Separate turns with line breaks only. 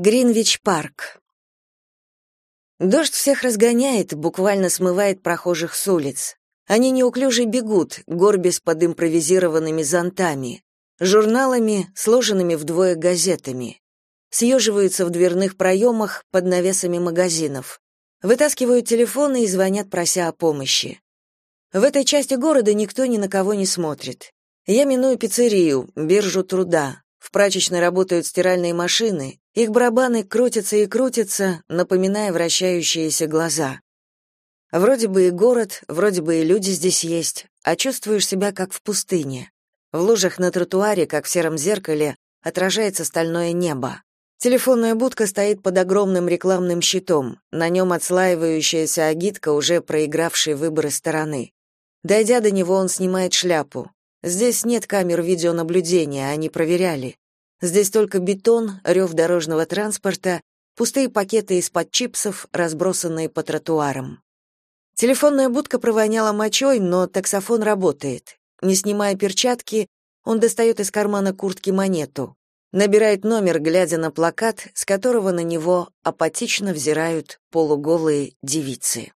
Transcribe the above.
Гринвич-парк. Дождь всех разгоняет, буквально смывает прохожих с улиц. Они неуклюже бегут, горбясь под импровизированными зонтами, журналами, сложенными вдвое газетами. Съеживаются в дверных проемах под навесами магазинов. Вытаскивают телефоны и звонят, прося о помощи. В этой части города никто ни на кого не смотрит. Я миную пиццерию, биржу труда. В прачечной работают стиральные машины, их барабаны крутятся и крутятся, напоминая вращающиеся глаза. Вроде бы и город, вроде бы и люди здесь есть, а чувствуешь себя как в пустыне. В лужах на тротуаре, как в сером зеркале, отражается стальное небо. Телефонная будка стоит под огромным рекламным щитом, на нем отслаивающаяся агитка, уже проигравшей выборы стороны. Дойдя до него, он снимает шляпу. Здесь нет камер видеонаблюдения, они проверяли. Здесь только бетон, рев дорожного транспорта, пустые пакеты из-под чипсов, разбросанные по тротуарам. Телефонная будка провоняла мочой, но таксофон работает. Не снимая перчатки, он достает из кармана куртки монету. Набирает номер, глядя на плакат, с которого на него апатично взирают полуголые девицы.